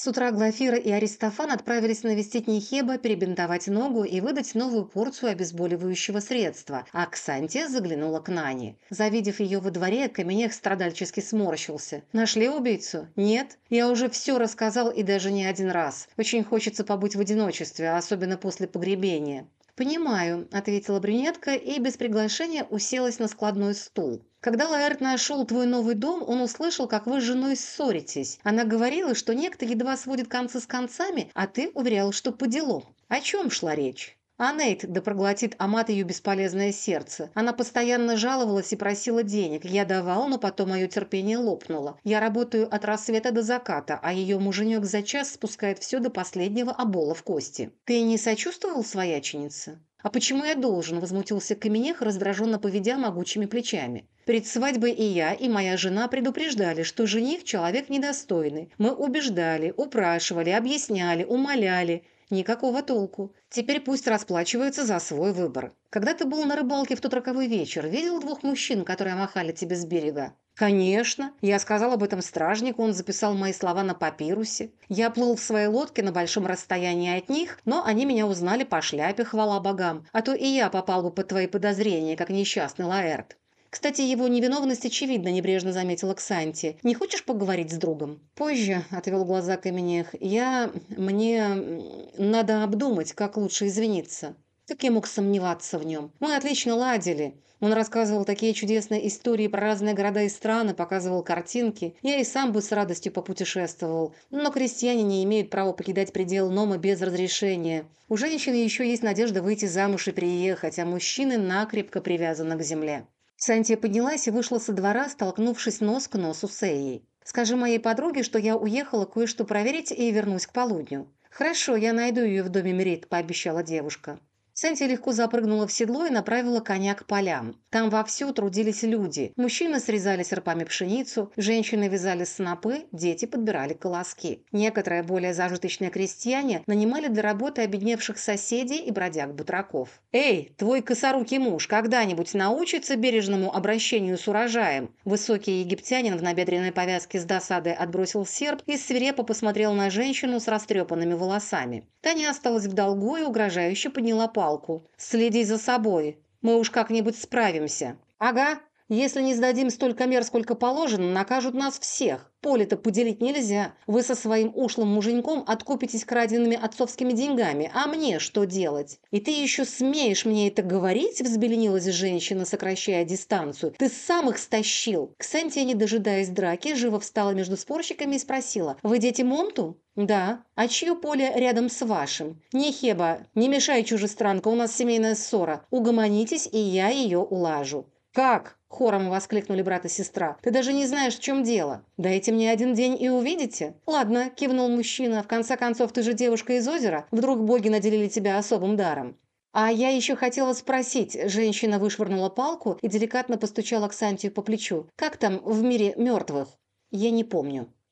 С утра Глафира и Аристофан отправились навестить Нехеба, перебинтовать ногу и выдать новую порцию обезболивающего средства, а Ксантия заглянула к Нане. Завидев ее во дворе, Каменех страдальчески сморщился. «Нашли убийцу? Нет? Я уже все рассказал и даже не один раз. Очень хочется побыть в одиночестве, особенно после погребения». «Понимаю», – ответила брюнетка и без приглашения уселась на складной стул. «Когда Лаэрт нашел твой новый дом, он услышал, как вы с женой ссоритесь. Она говорила, что некто едва сводит концы с концами, а ты уверял, что по делу. О чем шла речь?» А Нейт да проглотит Амат ее бесполезное сердце. Она постоянно жаловалась и просила денег. Я давал, но потом мое терпение лопнуло. Я работаю от рассвета до заката, а ее муженек за час спускает все до последнего обола в кости. Ты не сочувствовал свояченице? «А почему я должен?» – возмутился Каменех, раздраженно поведя могучими плечами. «Перед свадьбой и я, и моя жена предупреждали, что жених – человек недостойный. Мы убеждали, упрашивали, объясняли, умоляли. Никакого толку. Теперь пусть расплачивается за свой выбор. Когда ты был на рыбалке в тот роковой вечер, видел двух мужчин, которые махали тебе с берега? «Конечно. Я сказал об этом стражнику, он записал мои слова на папирусе. Я плыл в своей лодке на большом расстоянии от них, но они меня узнали по шляпе, хвала богам. А то и я попал бы под твои подозрения, как несчастный Лаэрт. Кстати, его невиновность очевидно, небрежно заметила Ксанти. Не хочешь поговорить с другом? Позже, отвел глаза Каменех. Я... мне... надо обдумать, как лучше извиниться. Как я мог сомневаться в нем? Мы отлично ладили. Он рассказывал такие чудесные истории про разные города и страны, показывал картинки. Я и сам бы с радостью попутешествовал. Но крестьяне не имеют права покидать предел Нома без разрешения. У женщины еще есть надежда выйти замуж и приехать, а мужчины накрепко привязаны к земле. Сантия поднялась и вышла со двора, столкнувшись нос к носу с Эей. «Скажи моей подруге, что я уехала кое-что проверить и вернусь к полудню». «Хорошо, я найду ее в доме Мерит», – пообещала девушка. Сэнти легко запрыгнула в седло и направила коня к полям. Там вовсю трудились люди. Мужчины срезали серпами пшеницу, женщины вязали снопы, дети подбирали колоски. Некоторые более зажиточные крестьяне нанимали для работы обедневших соседей и бродяг-бутраков. «Эй, твой косорукий муж когда-нибудь научится бережному обращению с урожаем?» Высокий египтянин в набедренной повязке с досадой отбросил серп и свирепо посмотрел на женщину с растрепанными волосами. Таня осталась в долгу и угрожающе подняла палку палку. Следи за собой. Мы уж как-нибудь справимся. Ага. Если не сдадим столько мер, сколько положено, накажут нас всех. Поле-то поделить нельзя. Вы со своим ушлым муженьком откупитесь краденными отцовскими деньгами. А мне что делать? И ты еще смеешь мне это говорить? Взбеленилась женщина, сокращая дистанцию. Ты сам их стащил. Ксантия, не дожидаясь драки, живо встала между спорщиками и спросила. Вы дети Монту? «Да. А чье поле рядом с вашим? Не Хеба, не мешай, чужестранка, у нас семейная ссора. Угомонитесь, и я ее улажу». «Как?» – хором воскликнули брат и сестра. «Ты даже не знаешь, в чем дело. Дайте мне один день и увидите». «Ладно», – кивнул мужчина. «В конце концов, ты же девушка из озера. Вдруг боги наделили тебя особым даром». «А я еще хотела спросить», – женщина вышвырнула палку и деликатно постучала к Сантию по плечу. «Как там в мире мертвых?» «Я не помню».